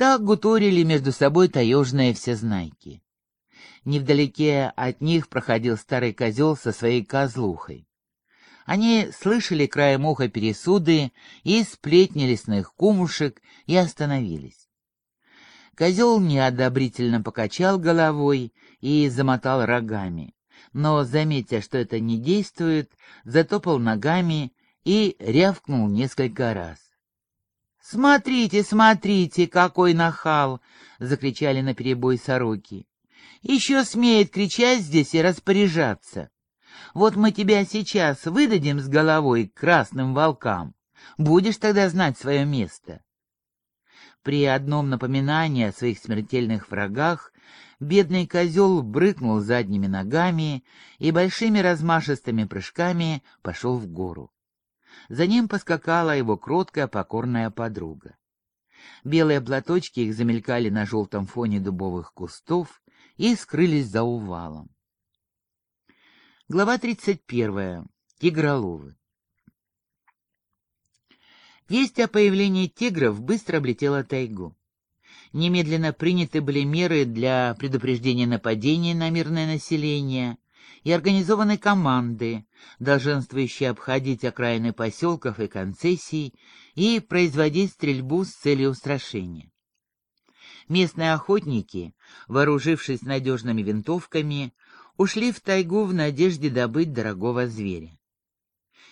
Так гуторили между собой таежные всезнайки. Невдалеке от них проходил старый козел со своей козлухой. Они слышали краем уха пересуды и сплетни лесных кумушек и остановились. Козел неодобрительно покачал головой и замотал рогами, но, заметя, что это не действует, затопал ногами и рявкнул несколько раз. «Смотрите, смотрите, какой нахал!» — закричали наперебой сороки. «Еще смеет кричать здесь и распоряжаться. Вот мы тебя сейчас выдадим с головой к красным волкам. Будешь тогда знать свое место». При одном напоминании о своих смертельных врагах бедный козел брыкнул задними ногами и большими размашистыми прыжками пошел в гору. За ним поскакала его кроткая покорная подруга. Белые платочки их замелькали на желтом фоне дубовых кустов и скрылись за увалом. Глава 31. Тигроловы. Весть о появлении тигров быстро облетела тайгу. Немедленно приняты были меры для предупреждения нападений на мирное население и организованы команды, долженствующие обходить окраины поселков и концессий и производить стрельбу с целью устрашения. Местные охотники, вооружившись надежными винтовками, ушли в тайгу в надежде добыть дорогого зверя.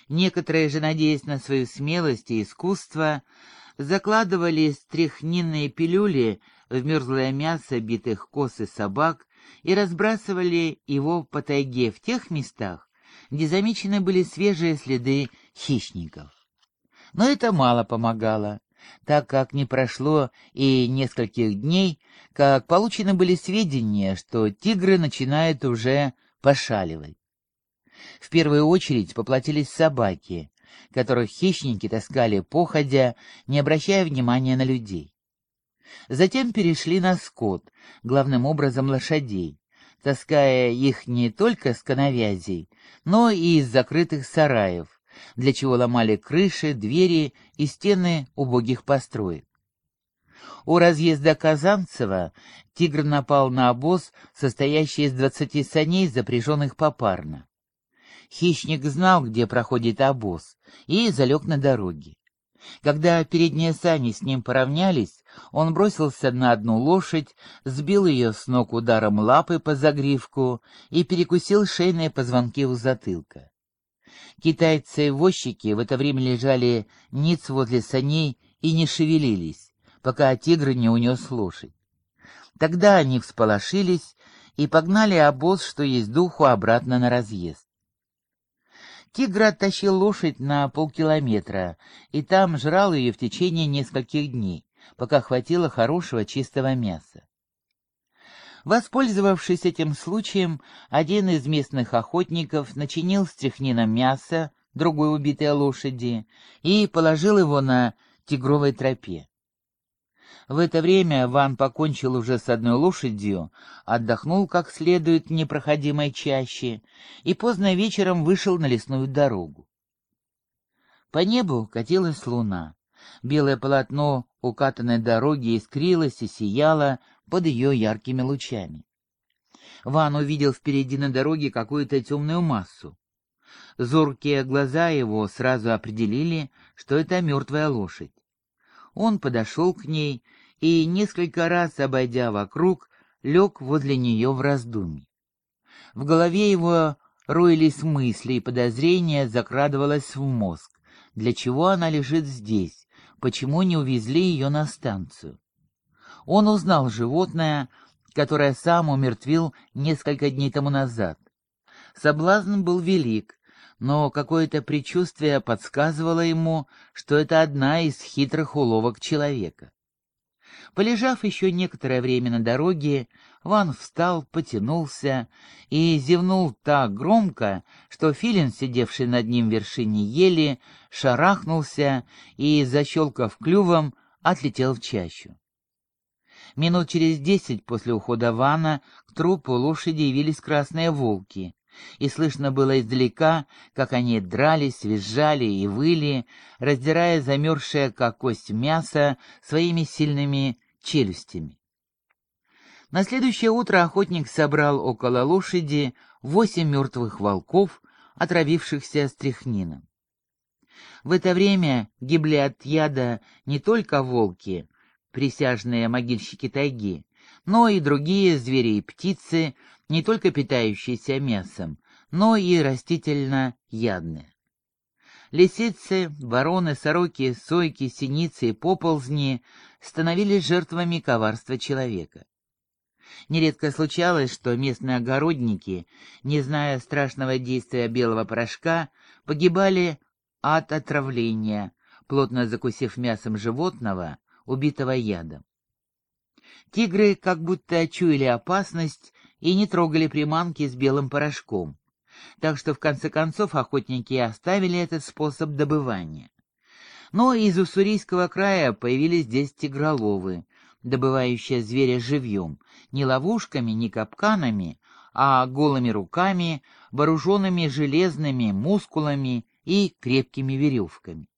Некоторые же, надеясь на свою смелость и искусство, закладывали стряхнинные пилюли в мерзлое мясо битых коз и собак и разбрасывали его по тайге в тех местах, где замечены были свежие следы хищников. Но это мало помогало, так как не прошло и нескольких дней, как получены были сведения, что тигры начинают уже пошаливать. В первую очередь поплатились собаки, которых хищники таскали походя, не обращая внимания на людей. Затем перешли на скот, главным образом лошадей, таская их не только с коновязей, но и из закрытых сараев, для чего ломали крыши, двери и стены убогих построек. У разъезда Казанцева тигр напал на обоз, состоящий из двадцати саней, запряженных попарно. Хищник знал, где проходит обоз, и залег на дороге. Когда передние сани с ним поравнялись, он бросился на одну лошадь, сбил ее с ног ударом лапы по загривку и перекусил шейные позвонки у затылка. Китайцы-возчики в это время лежали ниц возле саней и не шевелились, пока тигр не унес лошадь. Тогда они всполошились и погнали обоз, что есть духу, обратно на разъезд. Тигр оттащил лошадь на полкилометра, и там жрал ее в течение нескольких дней, пока хватило хорошего чистого мяса. Воспользовавшись этим случаем, один из местных охотников начинил стряхнином мясо другой убитой лошади и положил его на тигровой тропе. В это время Ван покончил уже с одной лошадью, отдохнул как следует непроходимой чаще и поздно вечером вышел на лесную дорогу. По небу катилась луна. Белое полотно укатанной дороги искрилось и сияло под ее яркими лучами. Ван увидел впереди на дороге какую-то темную массу. Зоркие глаза его сразу определили, что это мертвая лошадь. Он подошел к ней и, несколько раз обойдя вокруг, лег возле нее в раздумье. В голове его роились мысли, и подозрение закрадывалось в мозг. Для чего она лежит здесь? Почему не увезли ее на станцию? Он узнал животное, которое сам умертвил несколько дней тому назад. Соблазн был велик, но какое-то предчувствие подсказывало ему, что это одна из хитрых уловок человека. Полежав еще некоторое время на дороге, Ван встал, потянулся и зевнул так громко, что филин, сидевший над ним в вершине ели, шарахнулся и, защелкав клювом, отлетел в чащу. Минут через десять после ухода Вана к трупу лошади явились красные волки, и слышно было издалека, как они дрались, визжали и выли, раздирая замерзшее, как кость мясо, своими сильными челюстями. На следующее утро охотник собрал около лошади восемь мертвых волков, отравившихся стряхнином. В это время гибли от яда не только волки, присяжные могильщики тайги, но и другие звери и птицы, не только питающиеся мясом, но и растительно-ядные. Лисицы, вороны, сороки, сойки, синицы и поползни становились жертвами коварства человека. Нередко случалось, что местные огородники, не зная страшного действия белого порошка, погибали от отравления, плотно закусив мясом животного, убитого ядом. Тигры как будто очуяли опасность и не трогали приманки с белым порошком, так что в конце концов охотники оставили этот способ добывания. Но из уссурийского края появились здесь тигроловы, добывающие зверя живьем, не ловушками, не капканами, а голыми руками, вооруженными железными мускулами и крепкими веревками.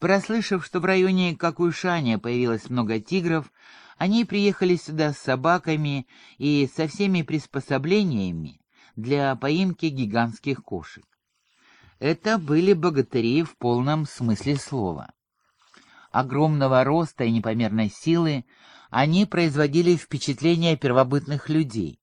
Прослышав, что в районе Какуйшаня появилось много тигров, они приехали сюда с собаками и со всеми приспособлениями для поимки гигантских кошек. Это были богатыри в полном смысле слова. Огромного роста и непомерной силы они производили впечатление первобытных людей.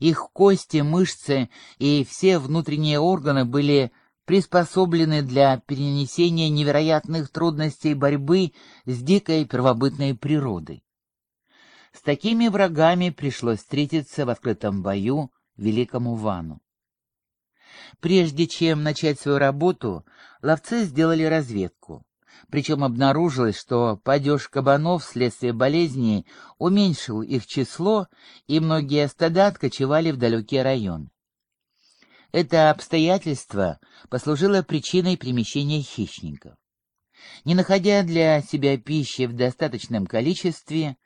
Их кости, мышцы и все внутренние органы были приспособлены для перенесения невероятных трудностей борьбы с дикой первобытной природой. С такими врагами пришлось встретиться в открытом бою великому Вану. Прежде чем начать свою работу, ловцы сделали разведку. Причем обнаружилось, что падеж кабанов вследствие болезней уменьшил их число, и многие стада откочевали в далекие районы. Это обстоятельство послужило причиной перемещения хищников. Не находя для себя пищи в достаточном количестве,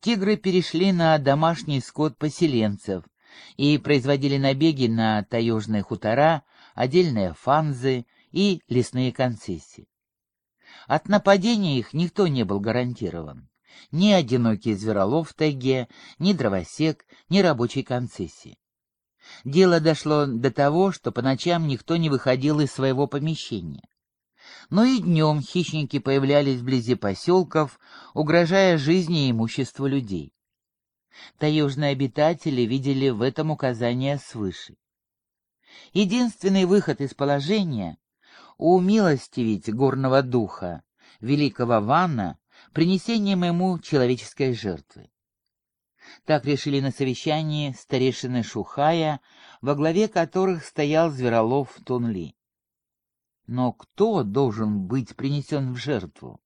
тигры перешли на домашний скот поселенцев и производили набеги на таежные хутора, отдельные фанзы и лесные концессии. От нападения их никто не был гарантирован. Ни одинокий зверолов в тайге, ни дровосек, ни рабочий концессии. Дело дошло до того, что по ночам никто не выходил из своего помещения. Но и днем хищники появлялись вблизи поселков, угрожая жизни и имуществу людей. Таежные обитатели видели в этом указание свыше. Единственный выход из положения — умилостивить горного духа, великого Ванна, принесением ему человеческой жертвы. Так решили на совещании старейшины Шухая, во главе которых стоял зверолов Тунли. Но кто должен быть принесен в жертву?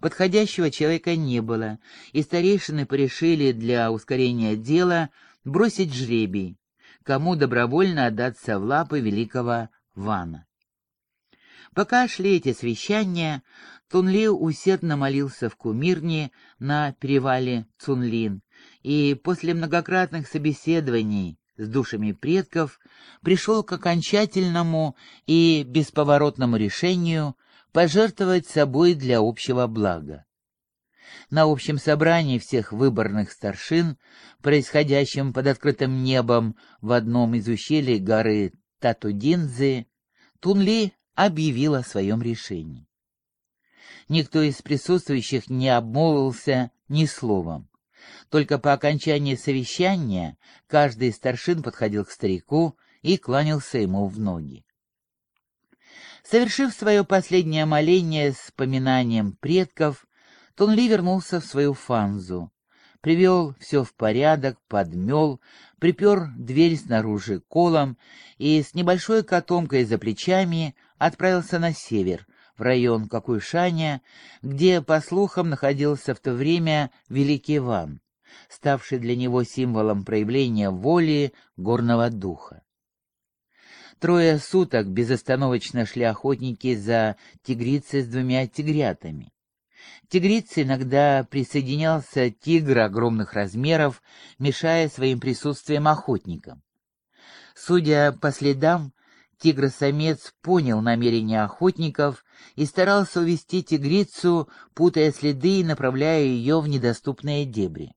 Подходящего человека не было, и старейшины порешили для ускорения дела бросить жребий, кому добровольно отдаться в лапы великого Вана. Пока шли эти совещания, Тунли усердно молился в Кумирне на перевале Цунлин, и после многократных собеседований с душами предков пришел к окончательному и бесповоротному решению пожертвовать собой для общего блага. На общем собрании всех выборных старшин, происходящем под открытым небом в одном из ущелий горы Татудинзы, Тунли объявил о своем решении. Никто из присутствующих не обмолвился ни словом. Только по окончании совещания каждый из старшин подходил к старику и кланялся ему в ноги. Совершив свое последнее моление с поминанием предков, Тунли вернулся в свою фанзу, привел все в порядок, подмел, припер дверь снаружи колом и с небольшой котомкой за плечами отправился на север, в район Какуйшаня, где, по слухам, находился в то время Великий Иван, ставший для него символом проявления воли горного духа. Трое суток безостановочно шли охотники за тигрицей с двумя тигрятами. Тигрице иногда присоединялся тигр огромных размеров, мешая своим присутствием охотникам. Судя по следам, Тигр-самец понял намерения охотников и старался увести тигрицу, путая следы и направляя ее в недоступные дебри.